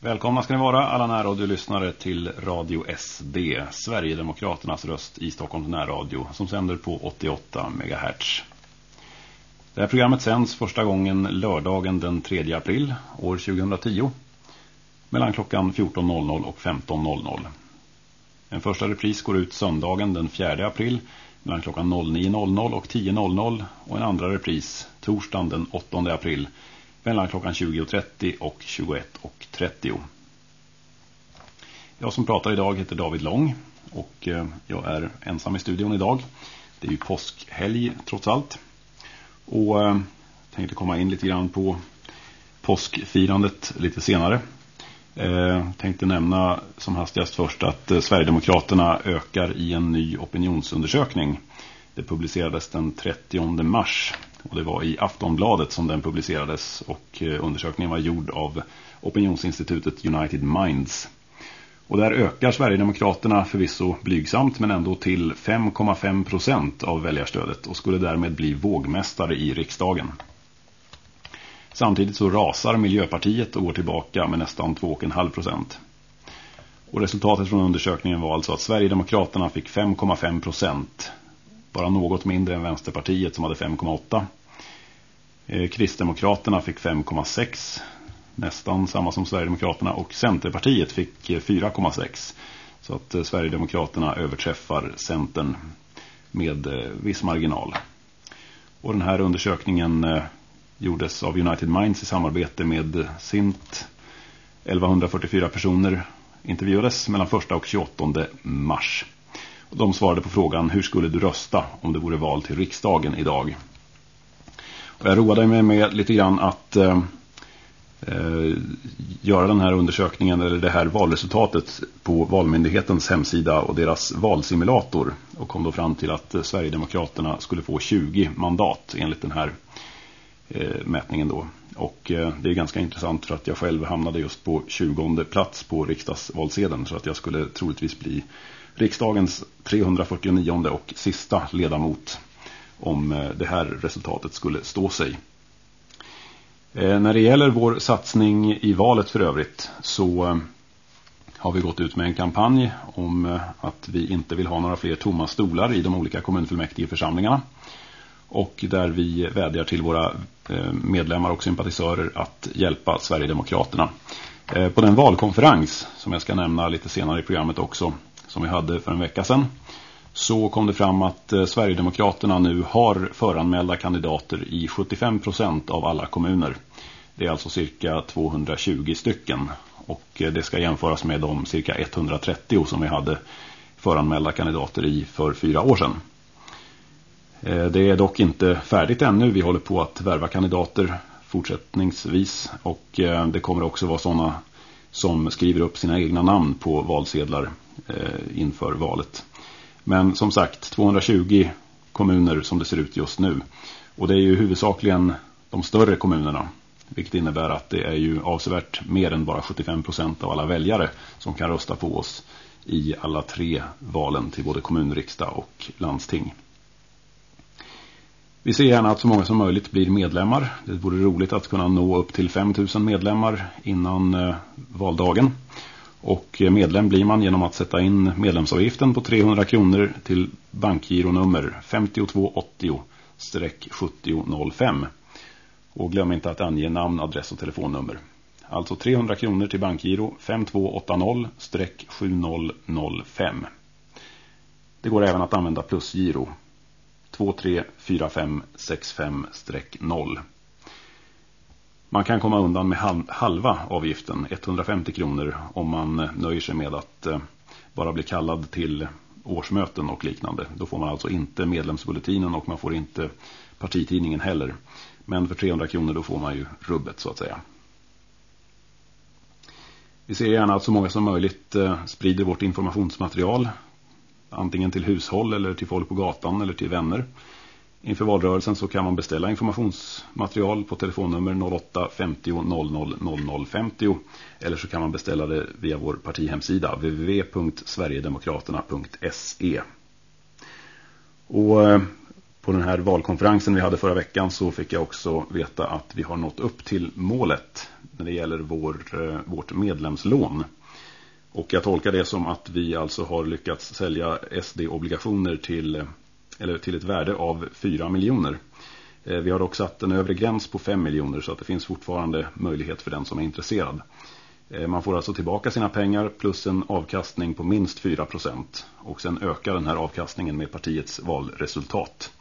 Välkomna ska ni vara alla närradiolyssnare till Radio SD, Sverigedemokraternas röst i Stockholms närradio som sänder på 88 MHz. Det här programmet sänds första gången lördagen den 3 april år 2010 mellan klockan 14.00 och 15.00. En första repris går ut söndagen den 4 april mellan klockan 09.00 och 10.00 och en andra repris torsdagen den 8 april mellan klockan 20.30 och 21.30. Jag som pratar idag heter David Lång och eh, jag är ensam i studion idag. Det är ju påskhelg trots allt. Och jag tänkte komma in lite grann på påskfirandet lite senare. Eh, tänkte nämna som hastigast först att eh, Sverigedemokraterna ökar i en ny opinionsundersökning. Det publicerades den 30 mars och det var i Aftonbladet som den publicerades och eh, undersökningen var gjord av opinionsinstitutet United Minds. Och där ökar Sverigedemokraterna förvisso blygsamt men ändå till 5,5 procent av väljarstödet och skulle därmed bli vågmästare i riksdagen. Samtidigt så rasar Miljöpartiet och går tillbaka med nästan 2,5 procent. Och resultatet från undersökningen var alltså att Sverigedemokraterna fick 5,5 procent bara något mindre än Vänsterpartiet som hade 5,8. Eh, Kristdemokraterna fick 5,6. Nästan samma som Sverigedemokraterna. Och Centerpartiet fick eh, 4,6. Så att eh, Sverigedemokraterna överträffar Centern med eh, viss marginal. Och den här undersökningen eh, gjordes av United Minds i samarbete med Sint. 1144 personer intervjuades mellan 1 och 28 mars. De svarade på frågan hur skulle du rösta om det vore val till riksdagen idag? Och jag roade mig med lite grann att eh, eh göra den här undersökningen eller det här valresultatet på Valmyndighetens hemsida och deras valsimulator och kom då fram till att eh, Sverigedemokraterna skulle få 20 mandat enligt den här eh, mätningen då. Och eh, det är ganska intressant för att jag själv hamnade just på 20 plats på riksdagsvalsedeln så att jag skulle troligtvis bli riksdagens 349 och sista ledamot om eh, det här resultatet skulle stå sig. Eh, när det gäller vår satsning i valet för övrigt så eh, har vi gått ut med en kampanj om att vi inte vill ha några fler tomma stolar i de olika kommunfullmäktigeförsamlingarna. Och där vi vädjar till våra medlemmar och sympatisörer att hjälpa Sverigedemokraterna. På den valkonferens som jag ska nämna lite senare i programmet också som vi hade för en vecka sedan så kom det fram att eh, Sverigedemokraterna nu har föranmälda kandidater i 75% av alla kommuner. Det är alltså cirka 220 stycken och eh, det ska jämföras med de cirka 130 som vi hade föranmälda kandidater i för fyra år sedan. Eh, det är dock inte färdigt ännu. Vi håller på att värva kandidater fortsättningsvis och det kommer också vara sådana som skriver upp sina egna namn på valsedlar eh, inför valet. Men som sagt, 220 kommuner som det ser ut just nu. Och det är ju huvudsakligen de större kommunerna. Vilket innebär att det är ju avsevärt mer än bara 75% av alla väljare som kan rösta på oss i alla tre valen till både kommunriksdag och landsting. Vi ser gärna att så många som möjligt blir medlemmar. Det vore roligt att kunna nå upp till 5000 medlemmar innan eh, valdagen. Och eh, medlem blir man genom att sätta in medlemsavgiften på 300 kronor till bankgironummer 5280-7005. Och glöm inte att ange namn, adress och telefonnummer. Alltså 300 kronor till bankgiro 5280-7005. Det går även att använda plusgiro 234565-0. Man kan komma undan med halva avgiften, 150 kronor, om man eh, nöjer sig med att eh, bara bli kallad till årsmöten och liknande. Då får man alltså inte medlemsbulletinen och man får inte partitidningen heller. Men för 300 kronor då får man ju rubbet så att säga. Vi ser gärna att så många som möjligt eh, sprider vårt informationsmaterial. Antingen till hushåll eller till folk på gatan eller till vänner. Inför valrörelsen så kan man beställa informationsmaterial på telefonnummer 08 50 00 00 50 eller så kan man beställa det via vår partihemsida www.sverigedemokraterna.se Och eh, På den här valkonferensen vi hade förra veckan så fick jag också veta att vi har nått upp till målet när det gäller vår, eh, vårt medlemslån. Och jag tolkar det som att vi alltså har lyckats sälja SD-obligationer till, eller till ett värde av 4 miljoner. Eh, vi har också satt en övre gräns på 5 miljoner så att det finns fortfarande möjlighet för den som är intresserad. Eh, man får alltså tillbaka sina pengar plus en avkastning på minst 4% och sen ökar den här avkastningen med partiets valresultat.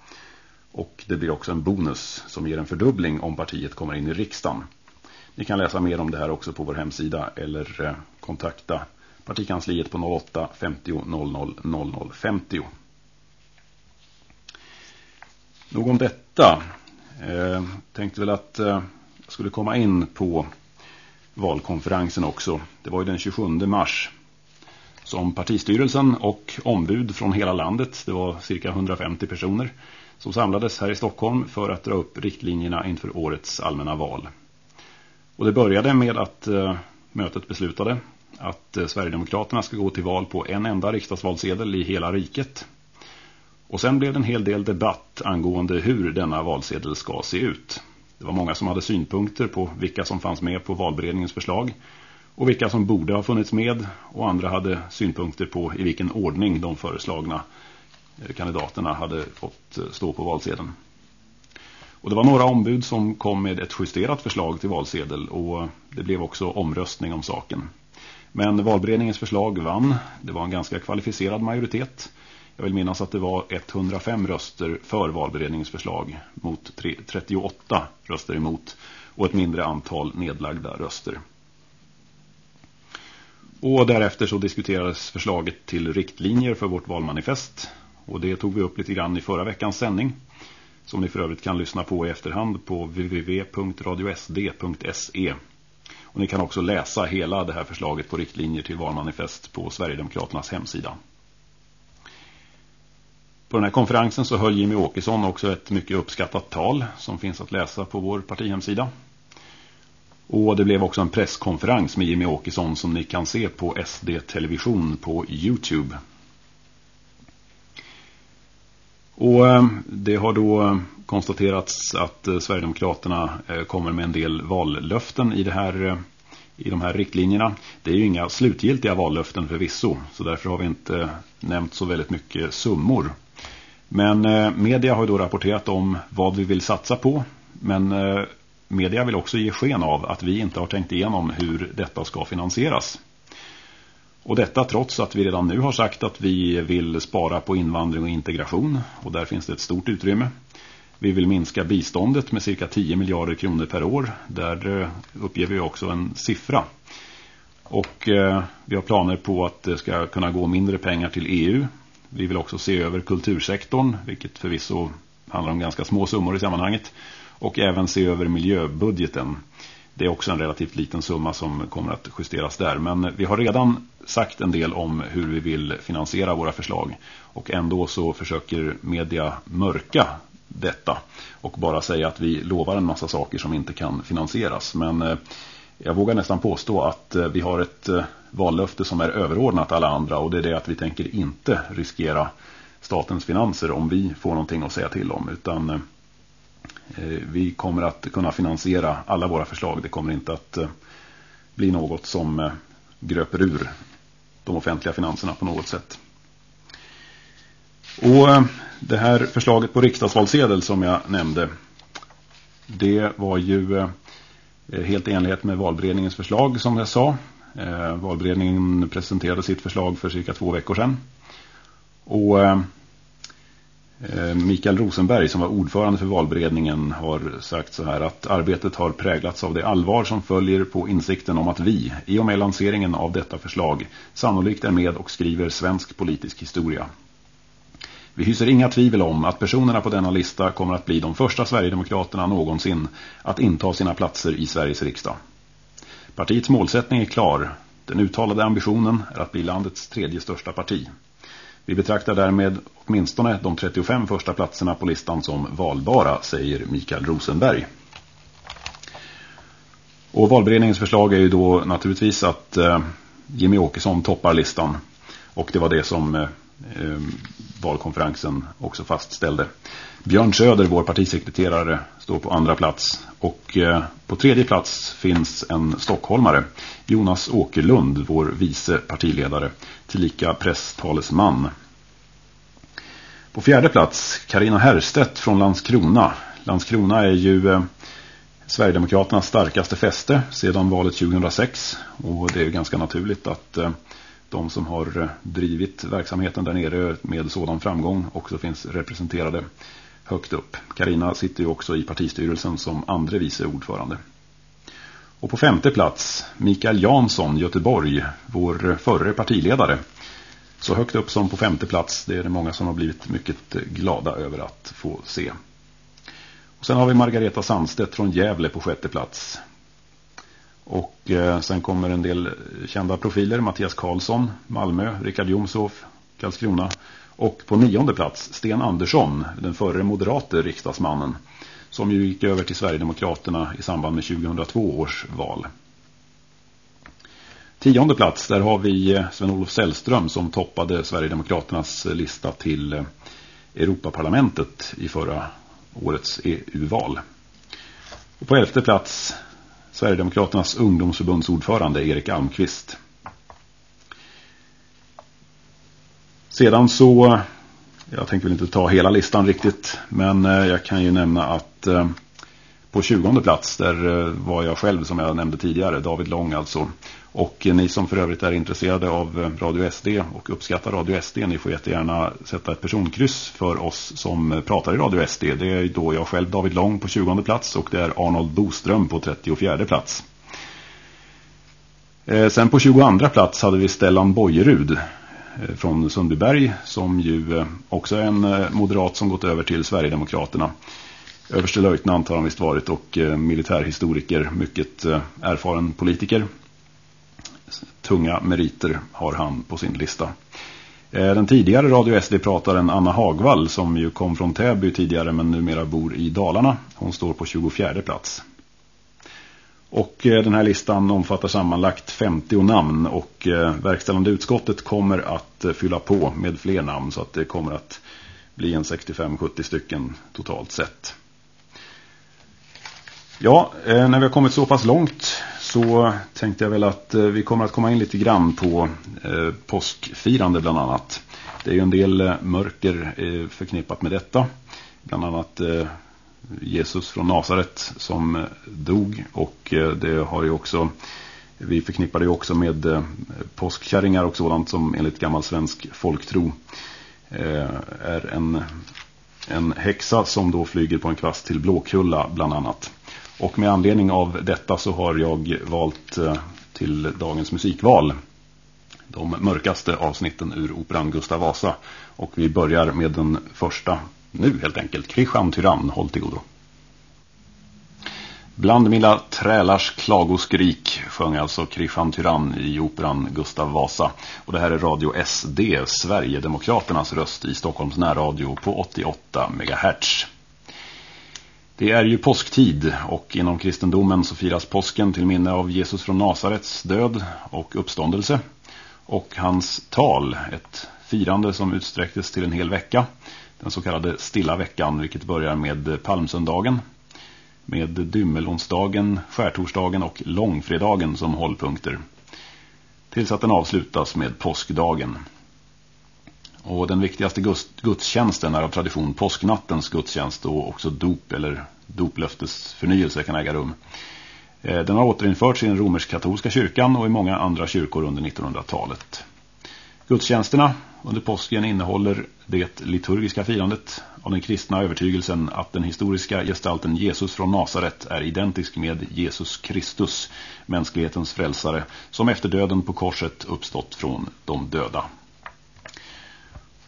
Och det blir också en bonus som ger en fördubbling om partiet kommer in i riksdagen. Ni kan läsa mer om det här också på vår hemsida eller eh, kontakta partikansliet på 08 50 00 00 50. Nog om detta. Eh, tänkte väl att eh, jag skulle komma in på valkonferensen också. Det var ju den 27 mars som partistyrelsen och ombud från hela landet, det var cirka 150 personer, som samlades här i Stockholm för att dra upp riktlinjerna inför årets allmänna val. Och det började med att eh, mötet beslutade att eh, Sverigedemokraterna ska gå till val på en enda riksdagsvalsedel i hela riket. Och sen blev det en hel del debatt angående hur denna valsedel ska se ut. Det var många som hade synpunkter på vilka som fanns med på valberedningens förslag och vilka som borde ha funnits med och andra hade synpunkter på i vilken ordning de föreslagna eh, kandidaterna hade fått eh, stå på valsedeln. Och det var några ombud som kom med ett justerat förslag till valsedel och det blev också omröstning om saken. Men valberedningens förslag vann. Det var en ganska kvalificerad majoritet. Jag vill minnas att det var 105 röster för valberedningens förslag mot 38 röster emot och ett mindre antal nedlagda röster. Och därefter så diskuterades förslaget till riktlinjer för vårt valmanifest och det tog vi upp lite grann i förra veckans sändning som ni för övrigt kan lyssna på i efterhand på www.radiosd.se. Och ni kan också läsa hela det här förslaget på riktlinjer till valmanifest på Sverigedemokraternas hemsida. På den här konferensen så höll Jimmy Åkesson också ett mycket uppskattat tal som finns att läsa på vår partihemsida. Och det blev också en presskonferens med Jimmy Åkesson som ni kan se på SD Television på Youtube. Och eh, det har då konstaterats att eh, Sverigedemokraterna eh, kommer med en del vallöften i, det här, i de här riktlinjerna. Det är ju inga slutgiltiga vallöften förvisso så därför har vi inte nämnt så väldigt mycket summor. Men media har ju då rapporterat om vad vi vill satsa på men media vill också ge sken av att vi inte har tänkt igenom hur detta ska finansieras. Och detta trots att vi redan nu har sagt att vi vill spara på invandring och integration och där finns det ett stort utrymme. Vi vill minska biståndet med cirka 10 miljarder kronor per år. Där eh, uppger vi också en siffra. Och eh, vi har planer på att det ska kunna gå mindre pengar till EU. Vi vill också se över kultursektorn, vilket förvisso handlar om ganska små summor i sammanhanget. Och även se över miljöbudgeten. Det är också en relativt liten summa som kommer att justeras där. Men vi har redan sagt en del om hur vi vill finansiera våra förslag. Och ändå så försöker media mörka detta. Och bara säga att vi lovar en massa saker som inte kan finansieras. Men eh, jag vågar nästan påstå att eh, vi har ett eh, vallöfte som är överordnat alla andra. Och det är det att vi tänker inte riskera statens finanser om vi får någonting att säga till om. Utan Eh, vi kommer att kunna finansiera alla våra förslag. Det kommer inte att eh, bli något som eh, gröper ur de offentliga finanserna på något sätt. Och det här förslaget på riksdagsvalsedel som jag nämnde det var ju helt i enlighet med valberedningens förslag som jag sa. Valberedningen presenterade sitt förslag för cirka två veckor sedan. Och Eh, Mikael Rosenberg som var ordförande för valberedningen har sagt så här att arbetet har präglats av det allvar som följer på insikten om att vi, i och med lanseringen av detta förslag, sannolikt är med och skriver svensk politisk historia. Vi hyser inga tvivel om att personerna på denna lista kommer att bli de första Sverigedemokraterna någonsin att inta sina platser i Sveriges riksdag. Partiets målsättning är klar. Den uttalade ambitionen är att bli landets tredje största parti. Vi betraktar därmed åtminstone de 35 första platserna på listan som valbara, säger Mikael Rosenberg. Och valberedningens förslag är ju då naturligtvis att eh, Jimmy Åkesson toppar listan. Och det var det som eh, Eh, valkonferensen också fastställde. Björn Söder, vår partisekreterare, står på andra plats. Och eh, på tredje plats finns en stockholmare, Jonas Åkerlund, vår vice partiledare, tillika presstalesman. På fjärde plats, Karina Herstedt från Landskrona. Landskrona är ju eh, Sverigedemokraternas starkaste fäste sedan valet 2006. Och det är ju ganska naturligt att eh, de som har eh, drivit verksamheten där nere med sådan framgång också finns representerade högt upp. Karina sitter ju också i partistyrelsen som andre vice ordförande. Och på femte plats, Mikael Jansson, Göteborg, vår eh, förre partiledare. Så högt upp som på femte plats, det är det många som har blivit mycket eh, glada över att få se. Och sen har vi Margareta Sandstedt från Gävle på sjätte plats. Och Eh, sen kommer en del kända profiler. Mattias Karlsson, Malmö, Rickard Jomshof, Karlskrona. Och på nionde plats Sten Andersson, den förre moderate riksdagsmannen. Som ju gick över till Sverigedemokraterna i samband med 2002 års val. Tionde plats, där har vi eh, Sven-Olof Sällström som toppade Sverigedemokraternas eh, lista till Europaparlamentet i förra årets EU-val. Och på elfte plats Sverigedemokraternas ungdomsförbundsordförande Erik Almqvist. Sedan så, jag tänker väl inte ta hela listan riktigt, men eh, jag kan ju nämna att eh, på 20 plats där eh, var jag själv som jag nämnde tidigare, David Lång alltså. Och eh, ni som för övrigt är intresserade av eh, Radio SD och uppskattar Radio SD, ni får jättegärna sätta ett personkryss för oss som pratar i Radio SD. Det är då jag själv David Lång på 20 plats och det är Arnold Boström på 34 plats. Sen på 22 plats hade vi Stellan Bojerud från Sundbyberg som ju också är en moderat som gått över till Sverigedemokraterna. Överste löjtnant har han visst varit och eh, militärhistoriker, mycket eh, erfaren politiker tunga meriter har han på sin lista. Eh, den tidigare Radio SD-prataren Anna Hagvall som ju kom från Täby tidigare men numera bor i Dalarna. Hon står på 24 plats. Och den här listan omfattar sammanlagt 50 namn och verkställande utskottet kommer att fylla på med fler namn så att det kommer att bli en 65-70 stycken totalt sett. Ja, eh, när vi har kommit så pass långt så tänkte jag väl att eh, vi kommer att komma in lite grann på eh, påskfirande bland annat. Det är ju en del mörker förknippat med detta. Bland annat Jesus från Nasaret som dog och det har ju också vi förknippar det också med påskkärringar och sådant som enligt gammal svensk folktro är en, en häxa som då flyger på en kvast till Blåkulla bland annat. Och med anledning av detta så har jag valt eh, till dagens musikval de mörkaste avsnitten ur operan Gustav Vasa. Och vi börjar med den första nu helt enkelt. Kristian Tyrann, håll till godo. Bland mina trälars klagoskrik sjöng alltså Kristian Tyrann i operan Gustav Vasa. Och det här är Radio SD, Sverigedemokraternas röst i Stockholms närradio på 88 MHz. Det är ju påsktid och inom kristendomen så firas påsken till minne av Jesus från Nazarets död och uppståndelse. Och hans tal, ett firande som utsträcktes till en hel vecka. Den så kallade stilla veckan, vilket börjar med palmsöndagen. Med dymmelonsdagen, skärtorsdagen och långfredagen som hållpunkter. Tills att den avslutas med påskdagen. Och den viktigaste gudstjänsten är av tradition påsknattens gudstjänst och också dop eller doplöftesförnyelse kan äga rum. Eh, den har återinförts i den romersk-katolska kyrkan och i många andra kyrkor under 1900-talet. Gudstjänsterna under påsken innehåller det liturgiska firandet av den kristna övertygelsen att den historiska gestalten Jesus från Nasaret är identisk med Jesus Kristus, mänsklighetens frälsare, som efter döden på korset uppstått från de döda.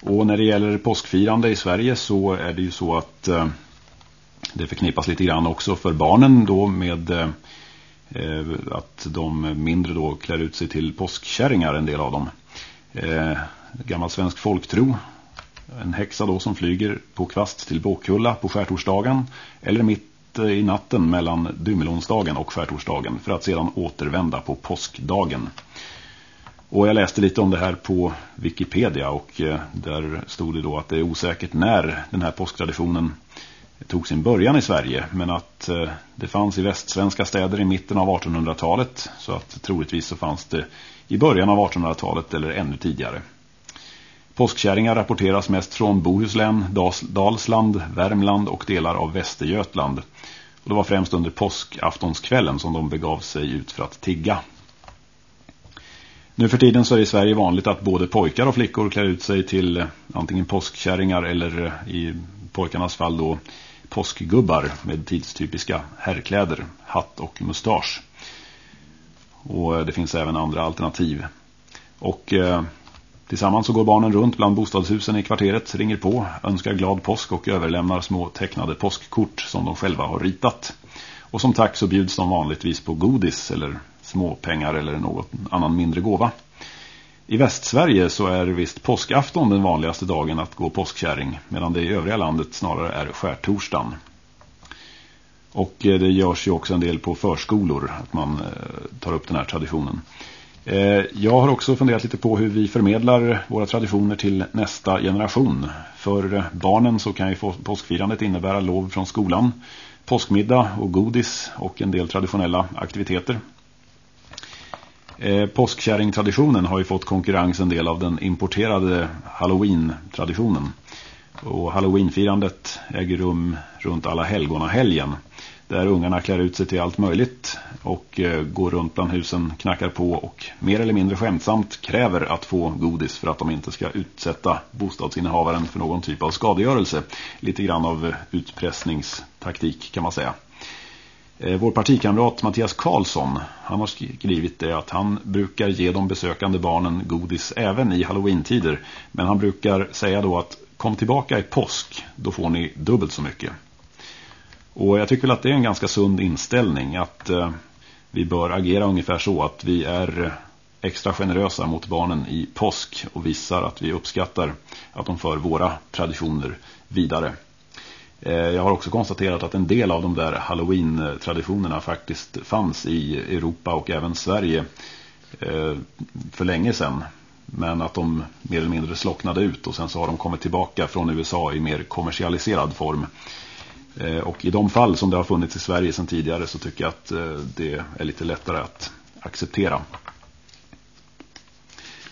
Och när det gäller påskfirande i Sverige så är det ju så att eh, det förknippas lite grann också för barnen då med eh, att de mindre då klär ut sig till påskkärringar en del av dem. Eh, gammal svensk folktro. En häxa då som flyger på kvast till Båkulla på skärtorsdagen eller mitt eh, i natten mellan Dymelonsdagen och skärtorsdagen för att sedan återvända på påskdagen. Och jag läste lite om det här på Wikipedia och eh, där stod det då att det är osäkert när den här påsktraditionen tog sin början i Sverige men att eh, det fanns i västsvenska städer i mitten av 1800-talet så att troligtvis så fanns det i början av 1800-talet eller ännu tidigare. Påskkärringar rapporteras mest från Bohuslän, Dalsland, Värmland och delar av Västergötland. Och det var främst under påskaftonskvällen som de begav sig ut för att tigga. Nu för tiden så är det i Sverige vanligt att både pojkar och flickor klär ut sig till eh, antingen påskkärringar eller eh, i pojkarnas fall då påskgubbar med tidstypiska herrkläder, hatt och mustasch. Och eh, det finns även andra alternativ. Och eh, tillsammans så går barnen runt bland bostadshusen i kvarteret, ringer på, önskar glad påsk och överlämnar små tecknade påskkort som de själva har ritat. Och som tack så bjuds de vanligtvis på godis eller småpengar eller något annan mindre gåva. I Västsverige så är visst påskafton den vanligaste dagen att gå påskkärring medan det i övriga landet snarare är skärtorsdagen. Och eh, det görs ju också en del på förskolor att man eh, tar upp den här traditionen. Eh, jag har också funderat lite på hur vi förmedlar våra traditioner till nästa generation. För barnen så kan ju påskfirandet innebära lov från skolan, påskmiddag och godis och en del traditionella aktiviteter. Eh, påskkärringtraditionen har ju fått konkurrens en del av den importerade Halloween-traditionen. Och Halloweenfirandet äger rum runt alla helgorna helgen. Där ungarna klär ut sig till allt möjligt och eh, går runt bland husen, knackar på och mer eller mindre skämtsamt kräver att få godis för att de inte ska utsätta bostadsinnehavaren för någon typ av skadegörelse. Lite grann av utpressningstaktik kan man säga. Eh, vår partikamrat Mattias Karlsson, han har skrivit det att han brukar ge de besökande barnen godis även i Halloween-tider. Men han brukar säga då att kom tillbaka i påsk, då får ni dubbelt så mycket. Och jag tycker väl att det är en ganska sund inställning att eh, vi bör agera ungefär så att vi är eh, extra generösa mot barnen i påsk och visar att vi uppskattar att de för våra traditioner vidare. Eh, jag har också konstaterat att en del av de där Halloween-traditionerna faktiskt fanns i Europa och även Sverige eh, för länge sedan. Men att de mer eller mindre slocknade ut och sen så har de kommit tillbaka från USA i mer kommersialiserad form. Eh, och i de fall som det har funnits i Sverige sedan tidigare så tycker jag att det är lite lättare att acceptera.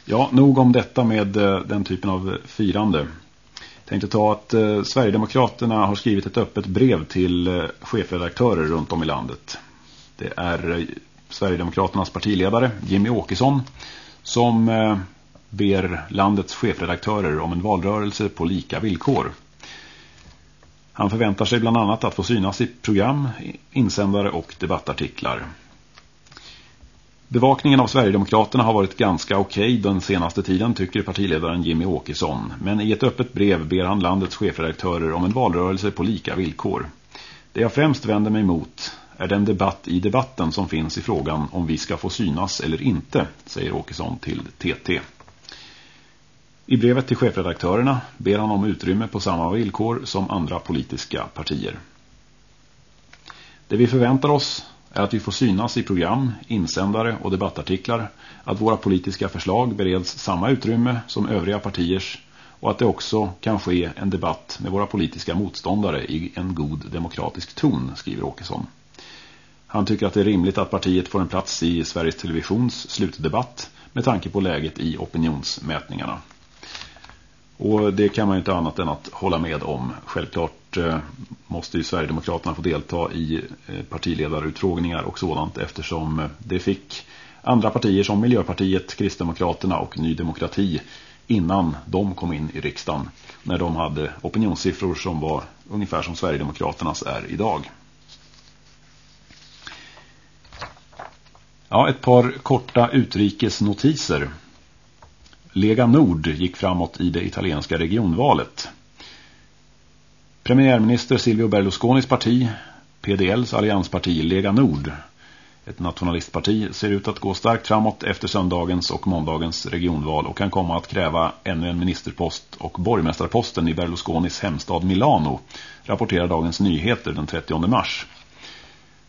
Ja, nog om detta med den typen av firande tänkte ta att eh, Sverigedemokraterna har skrivit ett öppet brev till eh, chefredaktörer runt om i landet. Det är eh, Sverigedemokraternas partiledare Jimmy Åkesson som eh, ber landets chefredaktörer om en valrörelse på lika villkor. Han förväntar sig bland annat att få synas i program, insändare och debattartiklar. Bevakningen av Sverigedemokraterna har varit ganska okej okay den senaste tiden tycker partiledaren Jimmy Åkesson. Men i ett öppet brev ber han landets chefredaktörer om en valrörelse på lika villkor. Det jag främst vänder mig emot är den debatt i debatten som finns i frågan om vi ska få synas eller inte, säger Åkesson till TT. I brevet till chefredaktörerna ber han om utrymme på samma villkor som andra politiska partier. Det vi förväntar oss är att vi får synas i program, insändare och debattartiklar, att våra politiska förslag bereds samma utrymme som övriga partiers och att det också kan ske en debatt med våra politiska motståndare i en god demokratisk ton, skriver Åkesson. Han tycker att det är rimligt att partiet får en plats i Sveriges Televisions slutdebatt med tanke på läget i opinionsmätningarna. Och det kan man ju inte annat än att hålla med om. Självklart eh, måste ju Sverigedemokraterna få delta i eh, partiledarutfrågningar och sådant eftersom eh, det fick andra partier som Miljöpartiet, Kristdemokraterna och Ny Demokrati innan de kom in i riksdagen när de hade opinionssiffror som var ungefär som Sverigedemokraternas är idag. Ja, ett par korta utrikesnotiser. Lega Nord gick framåt i det italienska regionvalet. Premiärminister Silvio Berlusconis parti, PDLs alliansparti Lega Nord, ett nationalistparti, ser ut att gå starkt framåt efter söndagens och måndagens regionval och kan komma att kräva ännu en ministerpost och borgmästarposten i Berlusconis hemstad Milano, rapporterar Dagens Nyheter den 30 mars.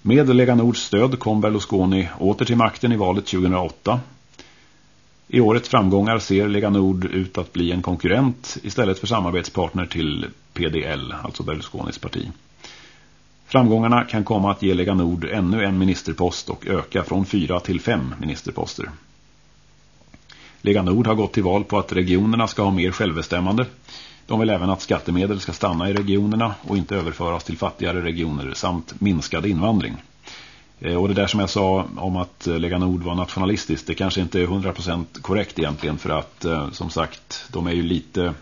Med Lega Nords stöd kom Berlusconi åter till makten i valet 2008 i årets framgångar ser Lega Nord ut att bli en konkurrent istället för samarbetspartner till PDL, alltså Berlusconis parti. Framgångarna kan komma att ge Lega Nord ännu en ministerpost och öka från fyra till fem ministerposter. Lega Nord har gått till val på att regionerna ska ha mer självbestämmande. De vill även att skattemedel ska stanna i regionerna och inte överföras till fattigare regioner samt minskad invandring. Eh, och det där som jag sa om att eh, Lega Nord var nationalistiskt, det kanske inte är 100% korrekt egentligen för att eh, som sagt, de är ju lite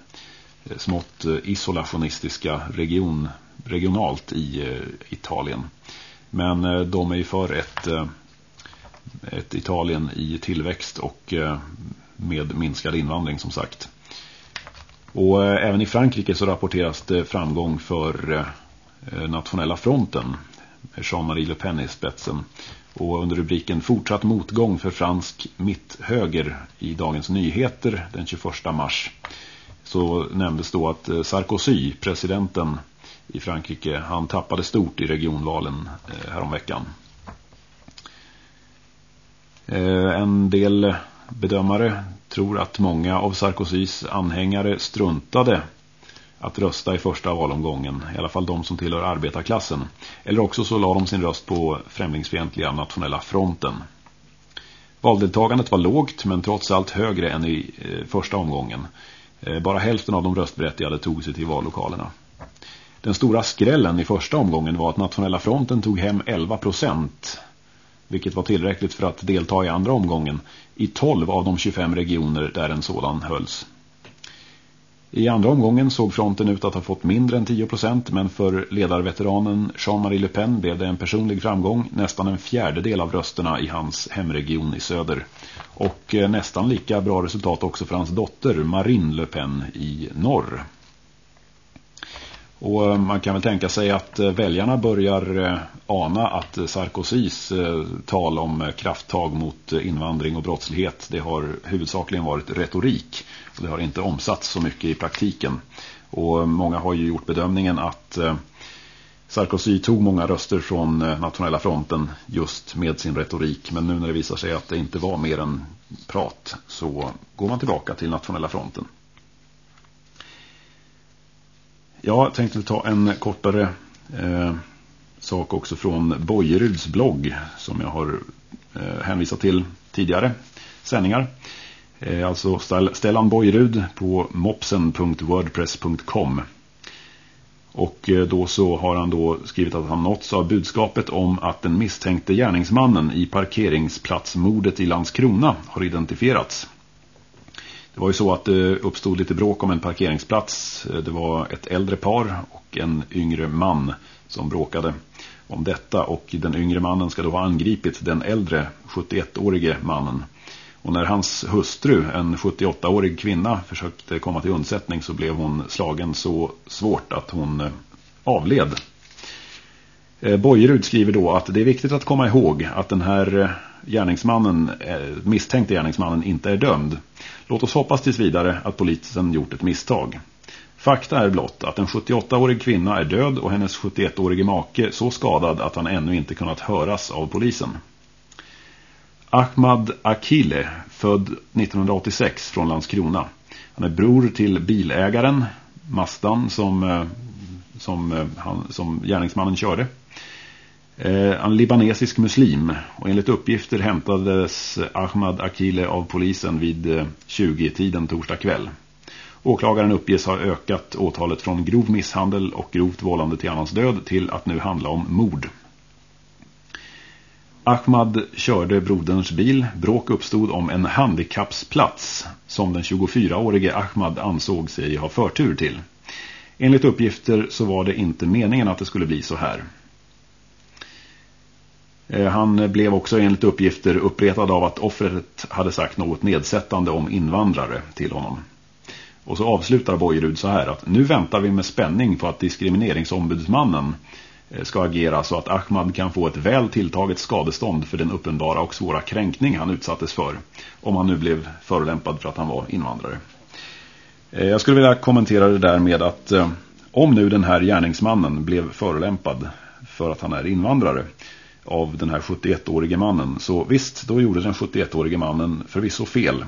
smått isolationistiska region, regionalt i Italien. Men de är ju för ett, ett Italien i tillväxt och med minskad invandring som sagt. Och även i Frankrike så rapporteras det framgång för nationella fronten Jean-Marie Le Pen i spetsen. Och under rubriken Fortsatt motgång för fransk mitthöger i Dagens Nyheter den 21 mars så nämndes då att eh, Sarkozy, presidenten i Frankrike, han tappade stort i regionvalen eh, häromveckan. Eh, en del bedömare tror att många av Sarkozys anhängare struntade att rösta i första valomgången, i alla fall de som tillhör arbetarklassen. Eller också så la de sin röst på främlingsfientliga nationella fronten. Valdeltagandet var lågt men trots allt högre än i eh, första omgången. Eh, bara hälften av de röstberättigade tog sig till vallokalerna. Den stora skrällen i första omgången var att nationella fronten tog hem 11 procent vilket var tillräckligt för att delta i andra omgången i 12 av de 25 regioner där en sådan hölls. I andra omgången såg fronten ut att ha fått mindre än 10% men för ledarveteranen Jean-Marie Le Pen blev det en personlig framgång, nästan en fjärdedel av rösterna i hans hemregion i söder. Och eh, nästan lika bra resultat också för hans dotter Marine Le Pen i norr. Och eh, man kan väl tänka sig att eh, väljarna börjar eh, ana att Sarkozys tal om krafttag mot invandring och brottslighet det har huvudsakligen varit retorik och det har inte omsatts så mycket i praktiken. Och många har ju gjort bedömningen att Sarkozy tog många röster från nationella fronten just med sin retorik. Men nu när det visar sig att det inte var mer än prat så går man tillbaka till nationella fronten. Jag tänkte ta en kortare eh, sak också från Bojeruds blogg som jag har eh, hänvisat till tidigare sändningar. Eh, alltså Stellan Bojerud på mopsen.wordpress.com och eh, då så har han då skrivit att han nåtts av budskapet om att den misstänkte gärningsmannen i parkeringsplatsmordet i Landskrona har identifierats. Det var ju så att det uppstod lite bråk om en parkeringsplats. Eh, det var ett äldre par och en yngre man som bråkade om detta. Och den yngre mannen ska då ha angripit den äldre 71-årige mannen. Och när hans hustru, en 78-årig kvinna, försökte komma till undsättning så blev hon slagen så svårt att hon eh, avled. Bojerud skriver då att det är viktigt att komma ihåg att den här gärningsmannen, eh, misstänkte gärningsmannen inte är dömd. Låt oss hoppas tills vidare att polisen gjort ett misstag. Fakta är blott att en 78-årig kvinna är död och hennes 71-årige make så skadad att han ännu inte kunnat höras av polisen. Ahmad Akile, född 1986 från Landskrona. Han är bror till bilägaren Mastan som, eh, som, eh, han, som gärningsmannen körde. Eh, en han är libanesisk muslim och enligt uppgifter hämtades Ahmad Akile av polisen vid eh, 20-tiden torsdag kväll. Åklagaren uppges ha ökat åtalet från grov misshandel och grovt vållande till annans död till att nu handla om mord. Ahmad körde broderns bil. Bråk uppstod om en handikappsplats som den 24-årige Ahmad ansåg sig ha förtur till. Enligt uppgifter så var det inte meningen att det skulle bli så här. Eh, han blev också enligt uppgifter uppretad av att offret hade sagt något nedsättande om invandrare till honom. Och så avslutar Bojerud så här att nu väntar vi med spänning på att diskrimineringsombudsmannen eh, ska agera så att Ahmad kan få ett väl tilltaget skadestånd för den uppenbara och svåra kränkning han utsattes för om han nu blev förolämpad för att han var invandrare. Eh, jag skulle vilja kommentera det där med att om nu den här gärningsmannen blev förolämpad för att han är invandrare av den här 71-årige mannen så visst, då gjorde den 71-årige mannen förvisso fel.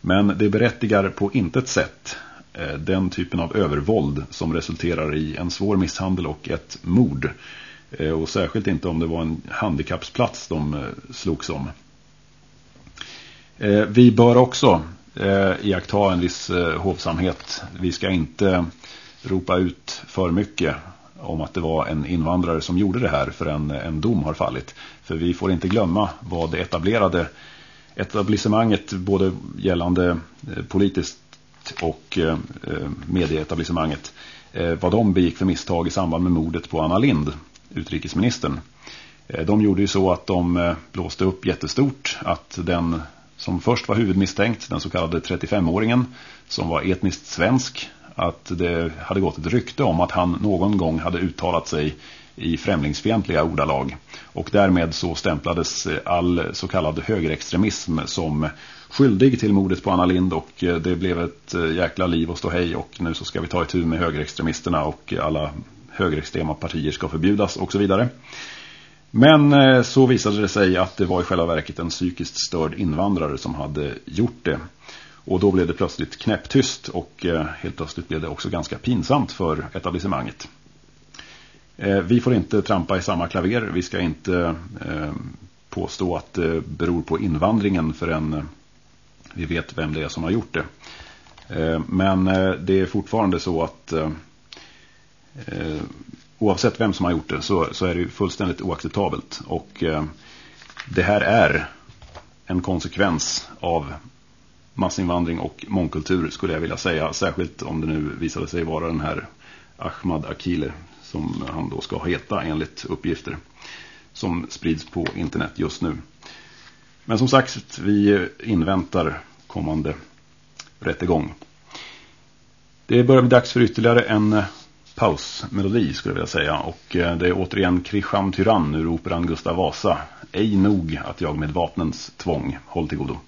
Men det berättigar på intet sätt eh, den typen av övervåld som resulterar i en svår misshandel och ett mord. Eh, och särskilt inte om det var en handikappsplats de eh, slogs om. Vi bör också iaktta en viss hovsamhet. Vi ska inte ropa ut för mycket om att det var en invandrare som gjorde det här förrän en dom har fallit. För vi får inte glömma vad det etablerade etablissemanget både gällande eh, politiskt och eh, eh, medieetablissemanget eh, vad de begick för misstag i samband med mordet på Anna Lind, utrikesministern. Eh, de gjorde ju så att de blåste upp jättestort att den som först var huvudmisstänkt, den så kallade 35-åringen som var etniskt svensk, att det hade gått ett rykte om att han någon gång hade uttalat sig i främlingsfientliga ordalag. Och därmed så stämplades eh, all så kallad högerextremism som skyldig till mordet på Anna Lind och eh, det blev ett eh, jäkla liv och stå hej och nu så ska vi ta ett tur med högerextremisterna och alla högerextrema partier ska förbjudas och så vidare. Men så visade det sig att det var i själva verket en psykiskt störd invandrare som hade gjort det. Och då blev det plötsligt knäpptyst och eh, helt plötsligt blev det också ganska pinsamt för etablissemanget. Eh, vi får inte trampa i samma klaver. Vi ska inte eh, påstå att det beror på invandringen förrän vi vet vem det är som har gjort det. Men det är fortfarande så att oavsett vem som har gjort det så är det fullständigt oacceptabelt. Och det här är en konsekvens av massinvandring och mångkultur skulle jag vilja säga. Särskilt om det nu visade sig vara den här Ahmad Akile som han då ska heta enligt uppgifter som sprids på internet just nu. Men som sagt, vi inväntar kommande rättegång. Det börjar bli dags för ytterligare en pausmelodi skulle jag vilja säga. Och eh, det är återigen Krisham Tyrann ur operan Gustav Vasa. Ej nog att jag med vapnens tvång. Håll till godo.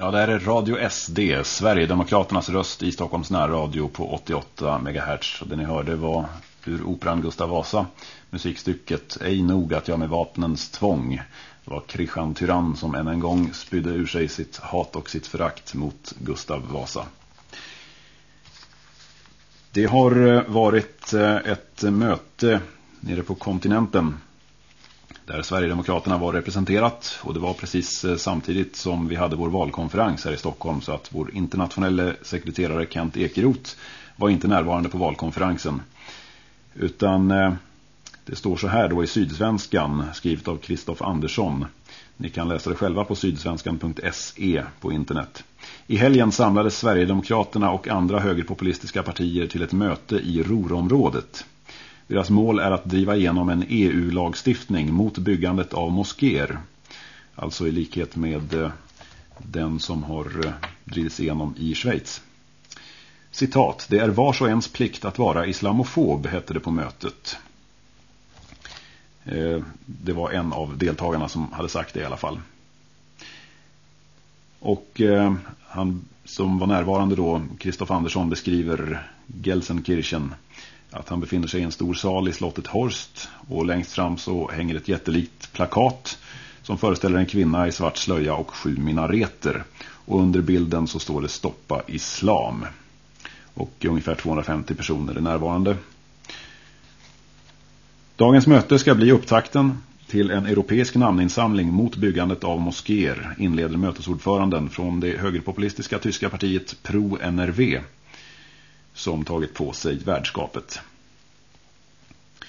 Ja, det här är Radio SD, Sverigedemokraternas röst i Stockholms närradio på 88 MHz. Och det ni hörde var ur operan Gustav Vasa, musikstycket Ej nog att jag med vapnens tvång. Det var Christian Tyrann som än en gång spydde ur sig sitt hat och sitt förakt mot Gustav Vasa. Det har eh, varit eh, ett möte nere på kontinenten där Sverigedemokraterna var representerat och det var precis eh, samtidigt som vi hade vår valkonferens här i Stockholm så att vår internationella sekreterare Kent Ekeroth var inte närvarande på valkonferensen. Utan eh, det står så här då i Sydsvenskan skrivet av Kristoff Andersson. Ni kan läsa det själva på sydsvenskan.se på internet. I helgen samlades Sverigedemokraterna och andra högerpopulistiska partier till ett möte i Rorområdet. Deras mål är att driva igenom en EU-lagstiftning mot byggandet av moskéer. Alltså i likhet med eh, den som har eh, drivits igenom i Schweiz. Citat, det är vars och ens plikt att vara islamofob, hette det på mötet. Eh, det var en av deltagarna som hade sagt det i alla fall. Och han som var närvarande då, Kristoff Andersson, beskriver Gelsenkirchen att han befinner sig i en stor sal i slottet Horst och längst fram så hänger ett jättelikt plakat som föreställer en kvinna i svart slöja och sju minareter. Och under bilden så står det stoppa islam. Och ungefär 250 personer är närvarande. Dagens möte ska bli upptakten till en europeisk namninsamling mot byggandet av moskéer inleder mötesordföranden från det högerpopulistiska tyska partiet Pro-NRV som tagit på sig värdskapet.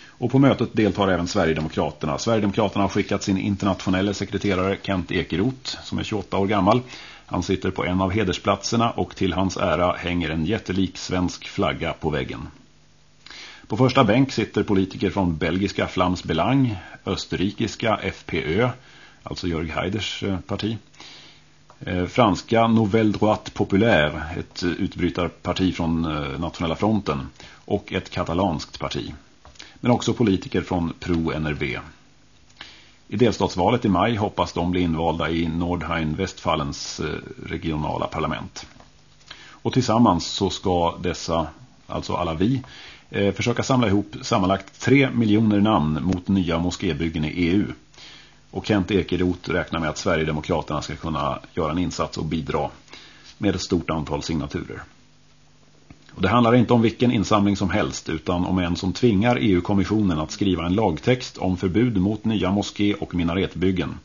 Och på mötet deltar även Sverigedemokraterna. Sverigedemokraterna har skickat sin internationella sekreterare Kent Ekeroth som är 28 år gammal. Han sitter på en av hedersplatserna och till hans ära hänger en jättelik svensk flagga på väggen. På första bänk sitter politiker från belgiska Flams Belang, österrikiska FPÖ, alltså Jörg Haiders eh, parti, Eh, franska Nouvelle Droite Populaire, ett eh, utbrytarparti från eh, Nationella fronten och ett katalanskt parti. Men också politiker från Pro-NRB. I delstatsvalet i maj hoppas de bli invalda i Nordrhein-Westfalens regionala parlament. Och tillsammans så ska dessa, alltså alla vi, försöka samla ihop sammanlagt 3 miljoner namn mot nya moskébyggen i EU- och Kent Ekeroth räknar med att Sverigedemokraterna ska kunna göra en insats och bidra med ett stort antal signaturer. Och det handlar inte om vilken insamling som helst utan om en som tvingar EU-kommissionen att skriva en lagtext om förbud mot nya moské- och minaretbyggen.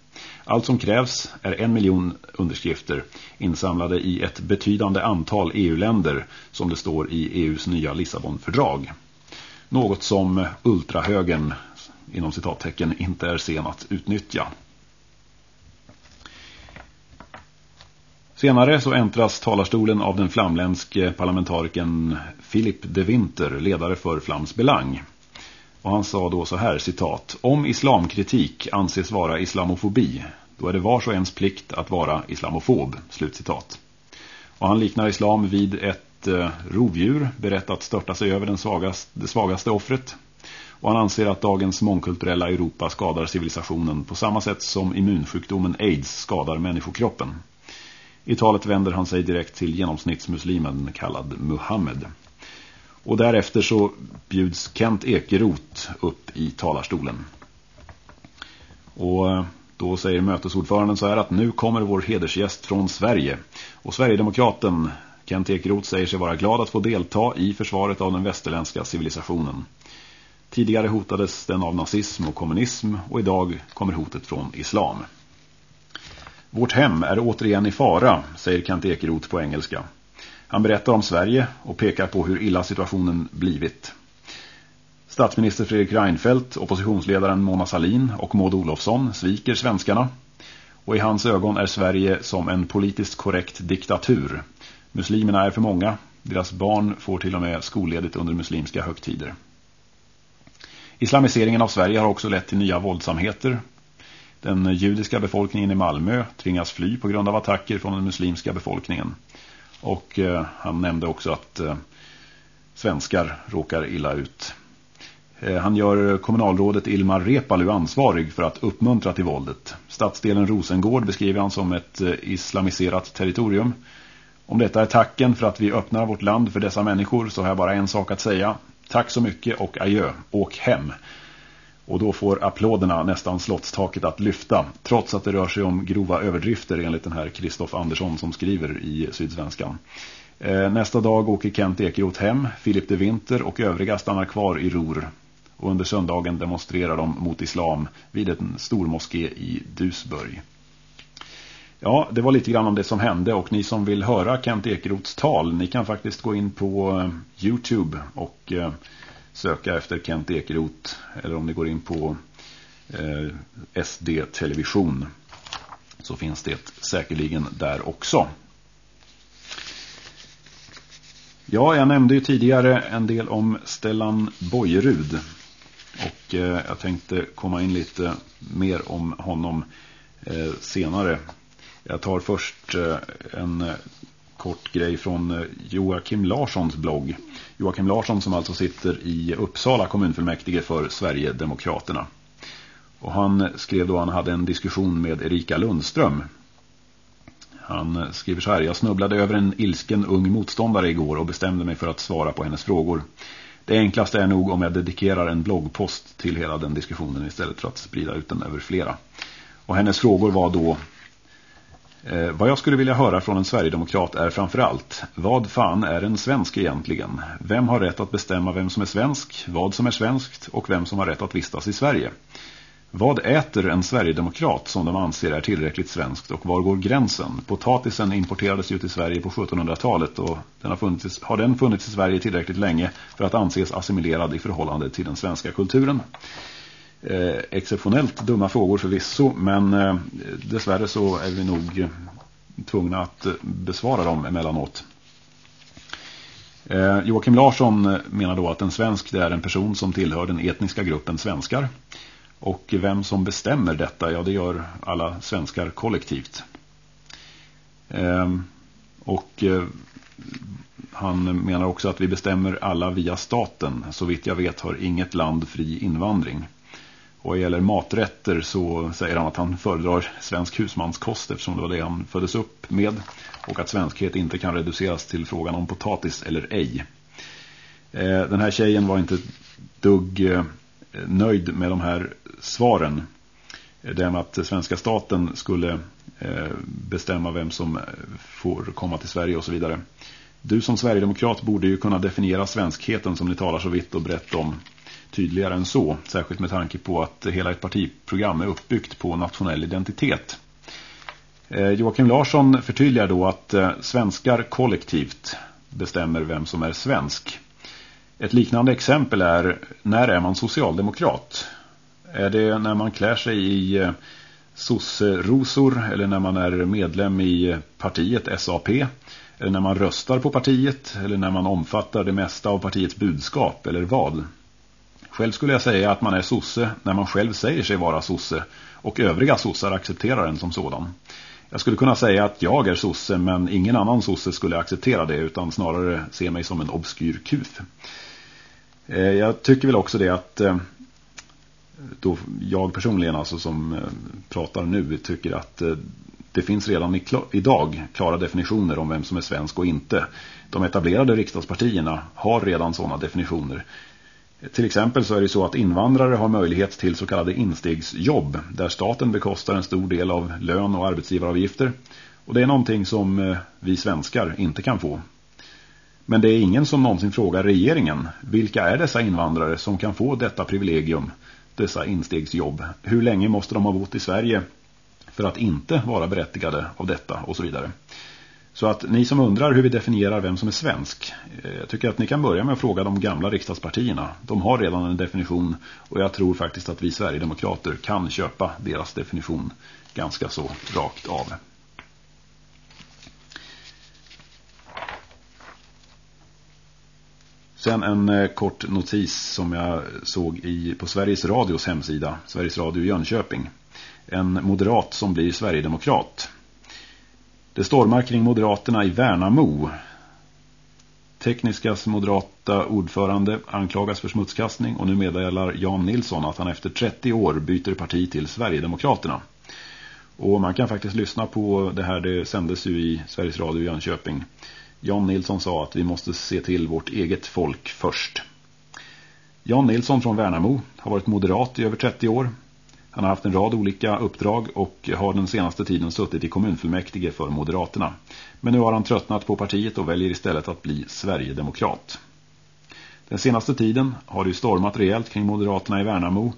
Allt som krävs är en miljon underskrifter insamlade i ett betydande antal EU-länder som det står i EUs nya Lissabonfördrag. Något som ultrahögen inom citattecken inte är sen att utnyttja. Senare så äntras talarstolen av den flamländske parlamentarikern Philip de Winter, ledare för Flams Belang. Och han sa då så här, citat, Om islamkritik anses vara islamofobi, då är det vars och ens plikt att vara islamofob, slutcitat. Och han liknar islam vid ett eh, rovdjur berett att störta sig över den svagaste, det svagaste offret. Och han anser att dagens mångkulturella Europa skadar civilisationen på samma sätt som immunsjukdomen AIDS skadar människokroppen. I talet vänder han sig direkt till genomsnittsmuslimen kallad Muhammed. Och därefter så bjuds Kent Ekerot upp i talarstolen. Och då säger mötesordföranden så här att nu kommer vår hedersgäst från Sverige. Och Sverigedemokraten Kent Ekerot säger sig vara glad att få delta i försvaret av den västerländska civilisationen. Tidigare hotades den av nazism och kommunism och idag kommer hotet från islam. Vårt hem är återigen i fara, säger Kent Ekerot på engelska. Han berättar om Sverige och pekar på hur illa situationen blivit. Statsminister Fredrik Reinfeldt, oppositionsledaren Mona Salin och Maud Olofsson sviker svenskarna. Och i hans ögon är Sverige som en politiskt korrekt diktatur. Muslimerna är för många. Deras barn får till och med skolledigt under muslimska högtider. Islamiseringen av Sverige har också lett till nya våldsamheter. Den judiska befolkningen i Malmö tvingas fly på grund av attacker från den muslimska befolkningen. Och eh, han nämnde också att eh, svenskar råkar illa ut. Eh, han gör kommunalrådet Ilmar Repalu ansvarig för att uppmuntra till våldet. Stadsdelen Rosengård beskriver han som ett eh, islamiserat territorium. Om detta är tacken för att vi öppnar vårt land för dessa människor så har jag bara en sak att säga. Tack så mycket och adjö. Åk hem. Och då får applåderna nästan slottstaket att lyfta. Trots att det rör sig om grova överdrifter enligt den här Kristoff Andersson som skriver i Sydsvenskan. Eh, nästa dag åker Kent Ekeroth hem, Filip de Winter och övriga stannar kvar i Ror. Och under söndagen demonstrerar de mot islam vid en stor moské i Dusburg. Ja, det var lite grann om det som hände och ni som vill höra Kent Ekeroths tal, ni kan faktiskt gå in på eh, Youtube och eh, söka efter Kent Ekeroth eller om ni går in på eh, SD Television så finns det säkerligen där också. Ja, jag nämnde ju tidigare en del om Stellan Bojerud och eh, jag tänkte komma in lite mer om honom eh, senare. Jag tar först eh, en eh, kort grej från eh, Joakim Larssons blogg. Joakim Larsson som alltså sitter i Uppsala kommunfullmäktige för Sverigedemokraterna. Och han skrev då han hade en diskussion med Erika Lundström. Han skriver så här, jag snubblade över en ilsken ung motståndare igår och bestämde mig för att svara på hennes frågor. Det enklaste är nog om jag dedikerar en bloggpost till hela den diskussionen istället för att sprida ut den över flera. Och hennes frågor var då Eh, vad jag skulle vilja höra från en Sverigedemokrat är framförallt Vad fan är en svensk egentligen? Vem har rätt att bestämma vem som är svensk, vad som är svenskt och vem som har rätt att vistas i Sverige? Vad äter en Sverigedemokrat som de anser är tillräckligt svenskt och var går gränsen? Potatisen importerades ju till Sverige på 1700-talet och den har, funnits, har den funnits i Sverige tillräckligt länge för att anses assimilerad i förhållande till den svenska kulturen? Eh, exceptionellt dumma frågor förvisso men eh, dessvärre så är vi nog tvungna att besvara dem emellanåt. Eh, Joakim Larsson menar då att en svensk det är en person som tillhör den etniska gruppen svenskar. Och vem som bestämmer detta, ja det gör alla svenskar kollektivt. Eh, och eh, han menar också att vi bestämmer alla via staten. Så vitt jag vet har inget land fri invandring. Och vad gäller maträtter så säger han att han föredrar svensk husmanskost eftersom det var det han föddes upp med. Och att svenskhet inte kan reduceras till frågan om potatis eller ej. Eh, den här tjejen var inte dugg eh, nöjd med de här svaren. Eh, det med att svenska staten skulle bestämma vem som får komma till Sverige och så vidare. Du som Sverigedemokrat borde ju kunna definiera svenskheten som ni talar så vitt och brett om tydligare än så. Särskilt med tanke på att hela ett partiprogram är uppbyggt på nationell identitet. Eh, Joakim Larsson förtydligar då att eh, svenskar kollektivt bestämmer vem som är svensk. Ett liknande exempel är när är man socialdemokrat? Är det när man klär sig i eh, sosserosor eller när man är medlem i partiet SAP eller när man röstar på partiet eller när man omfattar det mesta av partiets budskap eller vad? Själv skulle jag säga att man är sosse när man själv säger sig vara sosse och övriga sossar accepterar en som sådan. Jag skulle kunna säga att jag är sosse men ingen annan sosse skulle acceptera det utan snarare se mig som en obskyr kuf. Eh, jag tycker väl också det att eh, då jag personligen alltså som eh, pratar nu tycker att det finns redan idag klara definitioner om vem som är svensk och inte. De etablerade riksdagspartierna har redan sådana definitioner. Till exempel så är det så att invandrare har möjlighet till så kallade instegsjobb där staten bekostar en stor del av lön och arbetsgivaravgifter. Och det är någonting som eh, vi svenskar inte kan få. Men det är ingen som någonsin frågar regeringen vilka är dessa invandrare som kan få detta privilegium, dessa instegsjobb. Hur länge måste de ha bott i Sverige för att inte vara berättigade av detta och så vidare. Så att ni som undrar hur vi definierar vem som är svensk, eh, jag tycker att ni kan börja med att fråga de gamla riksdagspartierna. De har redan en definition och jag tror faktiskt att vi Sverigedemokrater kan köpa deras definition ganska så rakt av. Sen en eh, kort notis som jag såg i, på Sveriges Radios hemsida, Sveriges Radio Jönköping. En moderat som blir Sverigedemokrat. Det stormar kring Moderaterna i Värnamo. Tekniskas moderata ordförande anklagas för smutskastning och nu meddelar Jan Nilsson att han efter 30 år byter parti till Sverigedemokraterna. Och man kan faktiskt lyssna på det här, det sändes ju i Sveriges Radio i Jönköping. Jan Nilsson sa att vi måste se till vårt eget folk först. Jan Nilsson från Värnamo har varit moderat i över 30 år. Han har haft en rad olika uppdrag och har den senaste tiden suttit i kommunfullmäktige för Moderaterna. Men nu har han tröttnat på partiet och väljer istället att bli Sverigedemokrat. Den senaste tiden har det stormat rejält kring Moderaterna i Värnamo.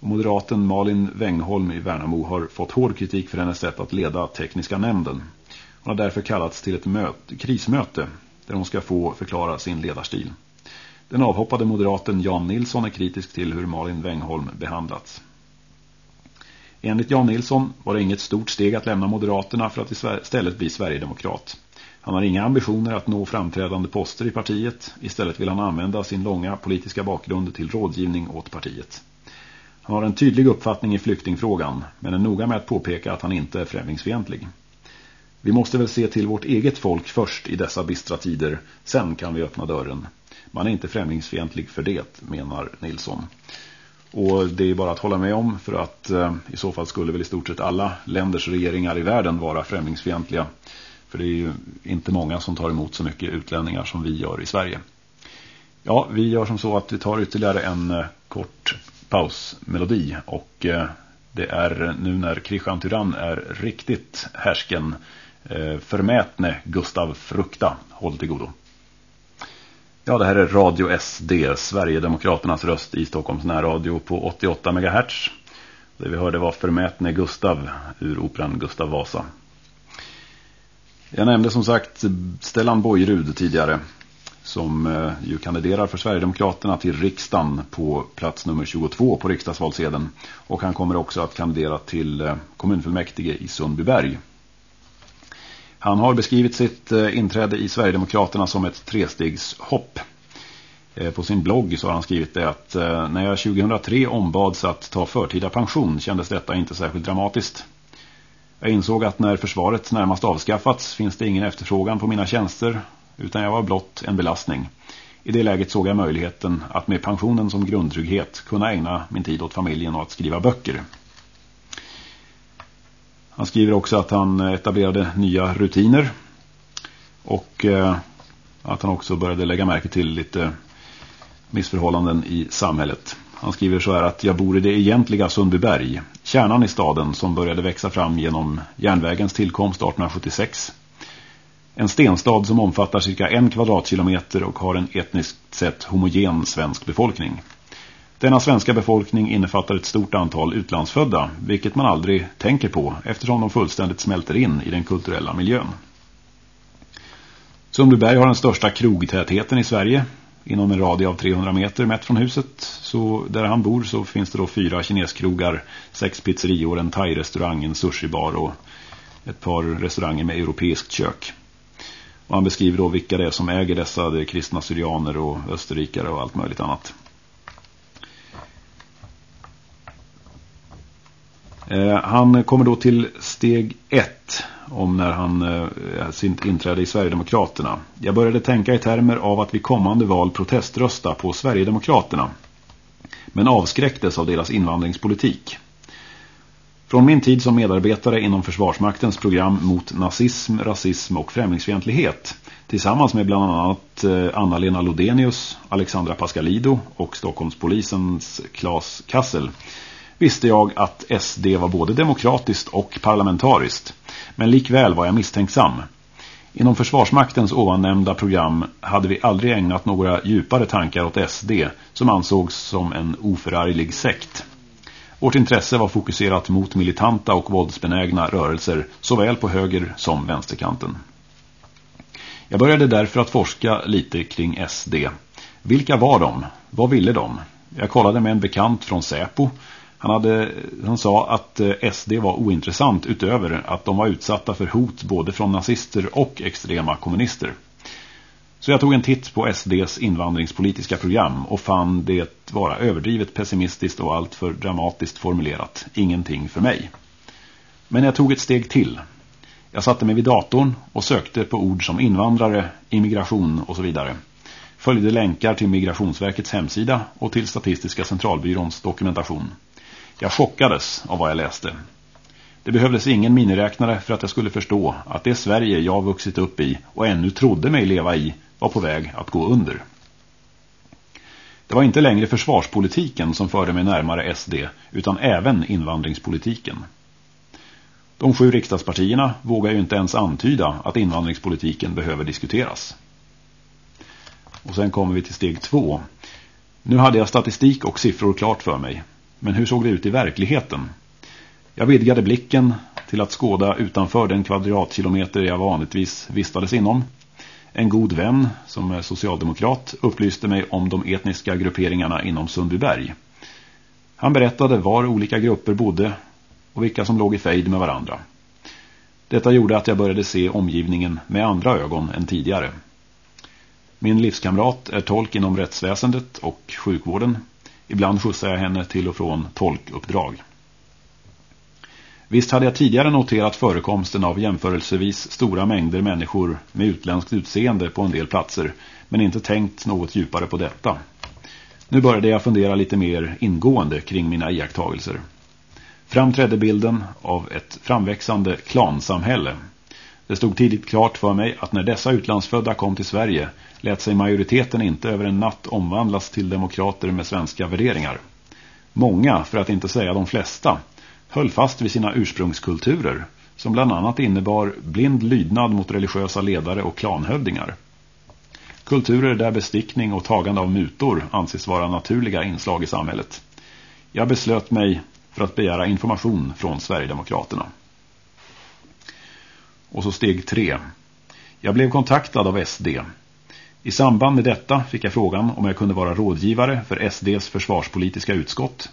Och moderaten Malin Wengholm i Värnamo har fått hård kritik för hennes sätt att leda tekniska nämnden. Hon har därför kallats till ett möte, krismöte där hon ska få förklara sin ledarstil. Den avhoppade moderaten Jan Nilsson är kritisk till hur Malin Wengholm behandlats. Enligt Jan Nilsson var det inget stort steg att lämna Moderaterna för att istället bli Sverigedemokrat. Han har inga ambitioner att nå framträdande poster i partiet. Istället vill han använda sin långa politiska bakgrund till rådgivning åt partiet. Han har en tydlig uppfattning i flyktingfrågan, men är noga med att påpeka att han inte är främlingsfientlig. Vi måste väl se till vårt eget folk först i dessa bistra tider, sen kan vi öppna dörren. Man är inte främlingsfientlig för det, menar Nilsson. Och det är bara att hålla med om för att eh, i så fall skulle väl i stort sett alla länders regeringar i världen vara främlingsfientliga. För det är ju inte många som tar emot så mycket utlänningar som vi gör i Sverige. Ja, vi gör som så att vi tar ytterligare en eh, kort pausmelodi och eh, det är nu när Christian Tyrann är riktigt härsken eh, förmätne Gustav Frukta. Håll till godo. Ja, det här är Radio SD, Sverigedemokraternas röst i Stockholms närradio på 88 MHz. Det vi hörde var Förmätne Gustav ur operan Gustav Vasa. Jag nämnde som sagt Stellan Bojerud tidigare som eh, ju kandiderar för Sverigedemokraterna till riksdagen på plats nummer 22 på riksdagsvalsedeln. Och han kommer också att kandidera till eh, kommunfullmäktige i Sundbyberg. Han har beskrivit sitt eh, inträde i Sverigedemokraterna som ett trestegshopp. Eh, på sin blogg så har han skrivit det att eh, när jag 2003 ombads att ta förtida pension kändes detta inte särskilt dramatiskt. Jag insåg att när försvaret närmast avskaffats finns det ingen efterfrågan på mina tjänster utan jag var blott en belastning. I det läget såg jag möjligheten att med pensionen som grundtrygghet kunna ägna min tid åt familjen och att skriva böcker. Han skriver också att han eh, etablerade nya rutiner och eh, att han också började lägga märke till lite missförhållanden i samhället. Han skriver så här att jag bor i det egentliga Sundbyberg, kärnan i staden som började växa fram genom järnvägens tillkomst 1876. En stenstad som omfattar cirka en kvadratkilometer och har en etniskt sett homogen svensk befolkning. Denna svenska befolkning innefattar ett stort antal utlandsfödda, vilket man aldrig tänker på eftersom de fullständigt smälter in i den kulturella miljön. Sundbyberg har den största krogtätheten i Sverige. Inom en radie av 300 meter mätt från huset, så där han bor så finns det då fyra kineskrogar, sex pizzerior, en thai-restaurang, en sushibar och ett par restauranger med europeiskt kök. Och han beskriver då vilka det är som äger dessa, det är kristna syrianer och österrikare och allt möjligt annat. Eh, han kommer då till steg ett om när han eh, sitt inträde i Sverigedemokraterna. Jag började tänka i termer av att vid kommande val proteströsta på Sverigedemokraterna. Men avskräcktes av deras invandringspolitik. Från min tid som medarbetare inom Försvarsmaktens program mot nazism, rasism och främlingsfientlighet tillsammans med bland annat eh, Anna-Lena Lodenius, Alexandra Pascalido och Stockholmspolisens Claes Kassel visste jag att SD var både demokratiskt och parlamentariskt. Men likväl var jag misstänksam. Inom Försvarsmaktens ovannämnda program hade vi aldrig ägnat några djupare tankar åt SD som ansågs som en oförarglig sekt. Vårt intresse var fokuserat mot militanta och våldsbenägna rörelser såväl på höger som vänsterkanten. Jag började därför att forska lite kring SD. Vilka var de? Vad ville de? Jag kollade med en bekant från Säpo han, hade, han sa att eh, SD var ointressant utöver att de var utsatta för hot både från nazister och extrema kommunister. Så jag tog en titt på SDs invandringspolitiska program och fann det vara överdrivet pessimistiskt och alltför dramatiskt formulerat. Ingenting för mig. Men jag tog ett steg till. Jag satte mig vid datorn och sökte på ord som invandrare, immigration och så vidare. Följde länkar till Migrationsverkets hemsida och till Statistiska centralbyråns dokumentation. Jag chockades av vad jag läste. Det behövdes ingen miniräknare för att jag skulle förstå att det Sverige jag vuxit upp i och ännu trodde mig leva i var på väg att gå under. Det var inte längre försvarspolitiken som förde mig närmare SD utan även invandringspolitiken. De sju riksdagspartierna vågar ju inte ens antyda att invandringspolitiken behöver diskuteras. Och sen kommer vi till steg två. Nu hade jag statistik och siffror klart för mig. Men hur såg det ut i verkligheten? Jag vidgade blicken till att skåda utanför den kvadratkilometer jag vanligtvis vistades inom. En god vän, som är socialdemokrat, upplyste mig om de etniska grupperingarna inom Sundbyberg. Han berättade var olika grupper bodde och vilka som låg i fejd med varandra. Detta gjorde att jag började se omgivningen med andra ögon än tidigare. Min livskamrat är tolk inom rättsväsendet och sjukvården Ibland skjutsar jag henne till och från tolkuppdrag. Visst hade jag tidigare noterat förekomsten av jämförelsevis stora mängder människor med utländskt utseende på en del platser, men inte tänkt något djupare på detta. Nu började jag fundera lite mer ingående kring mina iakttagelser. Framträdde bilden av ett framväxande klansamhälle. Det stod tidigt klart för mig att när dessa utlandsfödda kom till Sverige lät sig majoriteten inte över en natt omvandlas till demokrater med svenska värderingar. Många, för att inte säga de flesta, höll fast vid sina ursprungskulturer som bland annat innebar blind lydnad mot religiösa ledare och klanhövdingar. Kulturer där bestickning och tagande av mutor anses vara naturliga inslag i samhället. Jag beslöt mig för att begära information från Sverigedemokraterna. Och så steg tre. Jag blev kontaktad av SD i samband med detta fick jag frågan om jag kunde vara rådgivare för SDs försvarspolitiska utskott.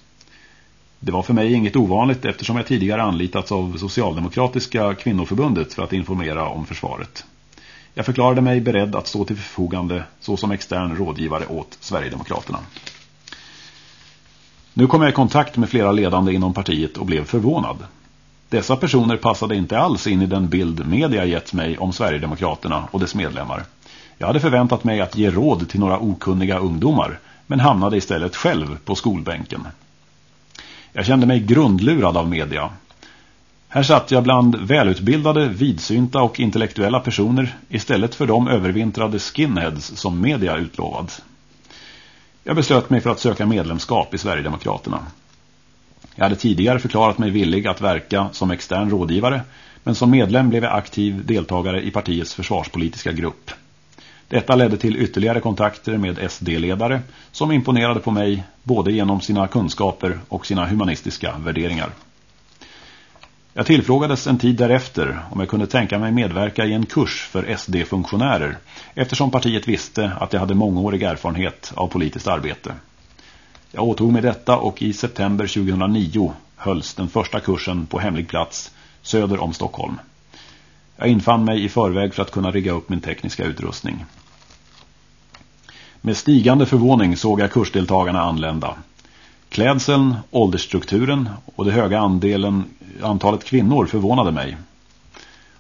Det var för mig inget ovanligt eftersom jag tidigare anlitats av Socialdemokratiska kvinnoförbundet för att informera om försvaret. Jag förklarade mig beredd att stå till förfogande såsom extern rådgivare åt Sverigedemokraterna. Nu kom jag i kontakt med flera ledande inom partiet och blev förvånad. Dessa personer passade inte alls in i den bild media gett mig om Sverigedemokraterna och dess medlemmar. Jag hade förväntat mig att ge råd till några okunniga ungdomar men hamnade istället själv på skolbänken. Jag kände mig grundlurad av media. Här satt jag bland välutbildade, vidsynta och intellektuella personer istället för de övervintrade skinheads som media utlovat. Jag beslöt mig för att söka medlemskap i Sverigedemokraterna. Jag hade tidigare förklarat mig villig att verka som extern rådgivare men som medlem blev jag aktiv deltagare i partiets försvarspolitiska grupp. Detta ledde till ytterligare kontakter med SD-ledare som imponerade på mig både genom sina kunskaper och sina humanistiska värderingar. Jag tillfrågades en tid därefter om jag kunde tänka mig medverka i en kurs för SD-funktionärer eftersom partiet visste att jag hade mångårig erfarenhet av politiskt arbete. Jag åtog mig detta och i september 2009 hölls den första kursen på hemlig plats söder om Stockholm. Jag infann mig i förväg för att kunna rigga upp min tekniska utrustning. Med stigande förvåning såg jag kursdeltagarna anlända. Klädseln, åldersstrukturen och det höga andelen, antalet kvinnor förvånade mig.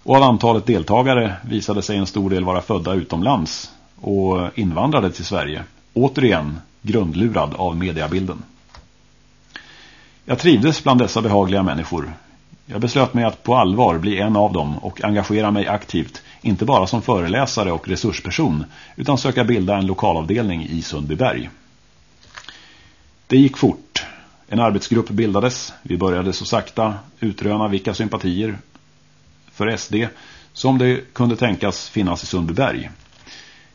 Och av antalet deltagare visade sig en stor del vara födda utomlands och invandrade till Sverige. Återigen grundlurad av mediabilden. Jag trivdes bland dessa behagliga människor. Jag beslöt mig att på allvar bli en av dem och engagera mig aktivt, inte bara som föreläsare och resursperson, utan söka bilda en lokalavdelning i Sundbyberg. Det gick fort. En arbetsgrupp bildades. Vi började så sakta utröna vilka sympatier för SD som det kunde tänkas finnas i Sundbyberg.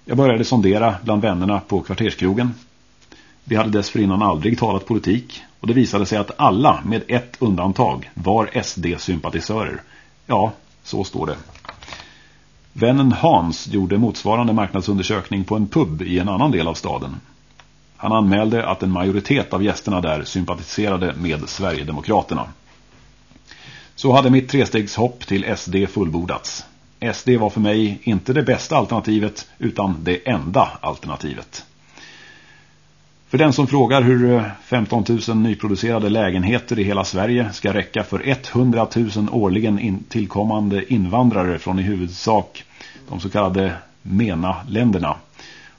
Jag började sondera bland vännerna på kvarterskrogen. Vi hade dessförinnan aldrig talat politik och det visade sig att alla med ett undantag var SD-sympatisörer. Ja, så står det. Vännen Hans gjorde motsvarande marknadsundersökning på en pub i en annan del av staden. Han anmälde att en majoritet av gästerna där sympatiserade med Sverigedemokraterna. Så hade mitt trestegshopp till SD fullbordats. SD var för mig inte det bästa alternativet utan det enda alternativet. För den som frågar hur eh, 15 000 nyproducerade lägenheter i hela Sverige ska räcka för 100 000 årligen in tillkommande invandrare från i huvudsak de så kallade MENA-länderna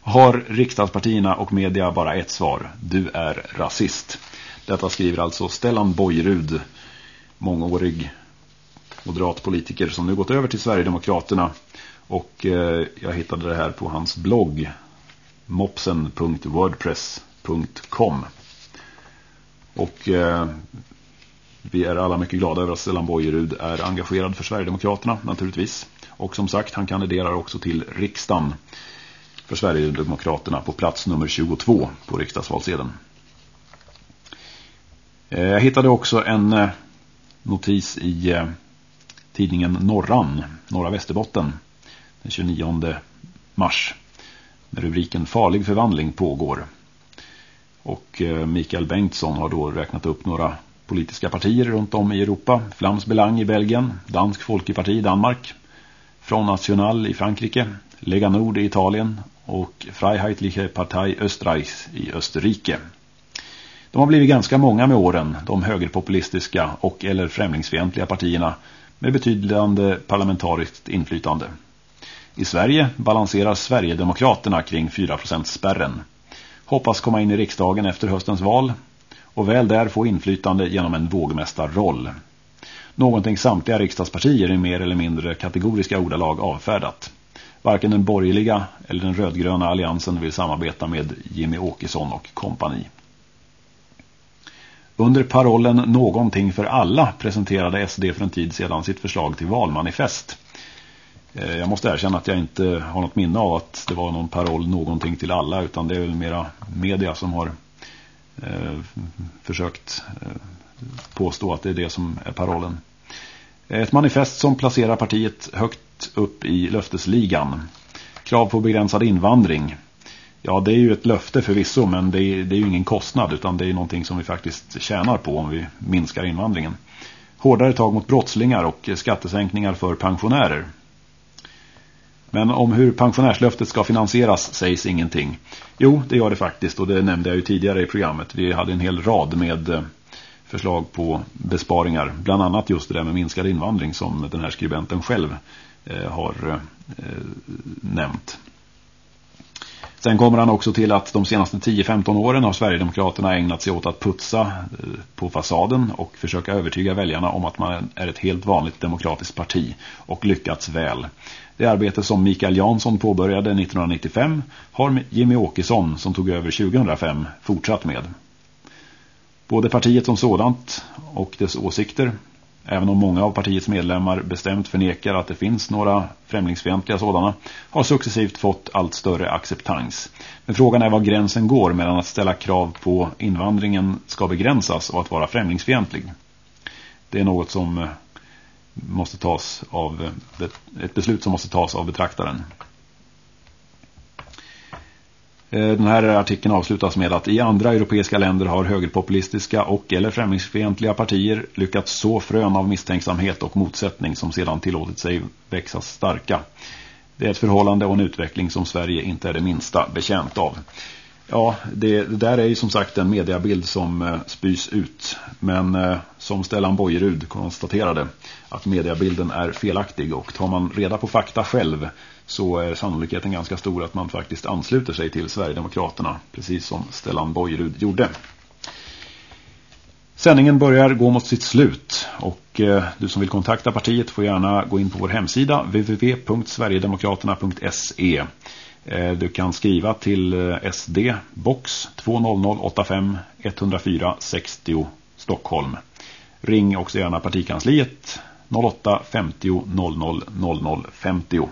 har riksdagspartierna och media bara ett svar. Du är rasist. Detta skriver alltså Stellan Bojrud, mångårig moderatpolitiker som nu gått över till Sverigedemokraterna. Och eh, jag hittade det här på hans blogg mopsen.wordpress.com www.stellanboy.com Och eh, vi är alla mycket glada över att Stellan Bojerud är engagerad för Sverigedemokraterna naturligtvis. Och som sagt, han kandiderar också till riksdagen för Sverigedemokraterna på plats nummer 22 på riksdagsvalsedeln. Eh, jag hittade också en eh, notis i eh, tidningen Norran, Norra Västerbotten, den 29 mars. Med rubriken Farlig förvandling pågår. Och eh, Mikael Bengtsson har då räknat upp några politiska partier runt om i Europa. Flams Belang i Belgien, Dansk Folkeparti i Danmark, Front National i Frankrike, Lega Nord i Italien och Freiheitliche Partei Österreichs i Österrike. De har blivit ganska många med åren, de högerpopulistiska och eller främlingsfientliga partierna med betydande parlamentariskt inflytande. I Sverige balanserar Sverigedemokraterna kring 4%-spärren hoppas komma in i riksdagen efter höstens val och väl där få inflytande genom en vågmästarroll. Någonting samtliga riksdagspartier i mer eller mindre kategoriska ordalag avfärdat. Varken den borgerliga eller den rödgröna alliansen vill samarbeta med Jimmy Åkesson och kompani. Under parollen Någonting för alla presenterade SD för en tid sedan sitt förslag till valmanifest. Eh, jag måste erkänna att jag inte har något minne av att det var någon paroll någonting till alla utan det är väl mera media som har eh, försökt eh, påstå att det är det som är parollen. Ett manifest som placerar partiet högt upp i löftesligan. Krav på begränsad invandring. Ja, det är ju ett löfte förvisso men det är, det är ju ingen kostnad utan det är någonting som vi faktiskt tjänar på om vi minskar invandringen. Hårdare tag mot brottslingar och skattesänkningar för pensionärer. Men om hur pensionärslöftet ska finansieras sägs ingenting. Jo, det gör det faktiskt och det nämnde jag ju tidigare i programmet. Vi hade en hel rad med eh, förslag på besparingar. Bland annat just det där med minskad invandring som den här skribenten själv eh, har eh, nämnt. Sen kommer han också till att de senaste 10-15 åren har Sverigedemokraterna ägnat sig åt att putsa på fasaden och försöka övertyga väljarna om att man är ett helt vanligt demokratiskt parti och lyckats väl. Det arbete som Mikael Jansson påbörjade 1995 har Jimmy Åkesson som tog över 2005 fortsatt med. Både partiet som sådant och dess åsikter även om många av partiets medlemmar bestämt förnekar att det finns några främlingsfientliga sådana, har successivt fått allt större acceptans. Men frågan är var gränsen går mellan att ställa krav på invandringen ska begränsas och att vara främlingsfientlig. Det är något som eh, måste tas av ett beslut som måste tas av betraktaren. Eh, den här artikeln avslutas med att i andra europeiska länder har högerpopulistiska och eller främlingsfientliga partier lyckats så frön av misstänksamhet och motsättning som sedan tillåtit sig växa starka. Det är ett förhållande och en utveckling som Sverige inte är det minsta bekänt av. Ja, det, det där är ju som sagt en mediabild som eh, spys ut. Men eh, som Stellan Bojerud konstaterade att mediabilden är felaktig och tar man reda på fakta själv så är sannolikheten ganska stor att man faktiskt ansluter sig till Sverigedemokraterna, precis som Stellan Bojerud gjorde. Sändningen börjar gå mot sitt slut och eh, du som vill kontakta partiet får gärna gå in på vår hemsida www.sverigedemokraterna.se Eh, du kan skriva till eh, SD box 20085 104 60 Stockholm. Ring också gärna partikansliet 08 50 00 00 50.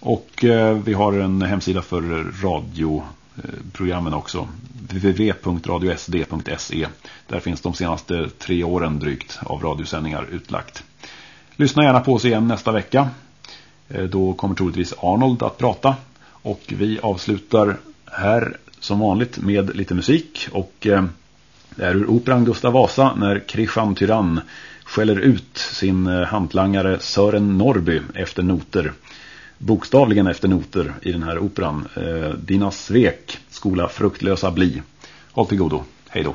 Och eh, vi har en hemsida för radioprogrammen också. www.radiosd.se Där finns de senaste tre åren drygt av radiosändningar utlagt. Lyssna gärna på oss igen nästa vecka. Då kommer troligtvis Arnold att prata. Och vi avslutar här som vanligt med lite musik. Och eh, det är ur operan Gustav Vasa när Krisham Tyrann skäller ut sin eh, hantlangare Sören Norby efter noter bokstavligen efter noter i den här operan. Eh, dina svek, skola fruktlösa bli. Håll till godo. Hej då.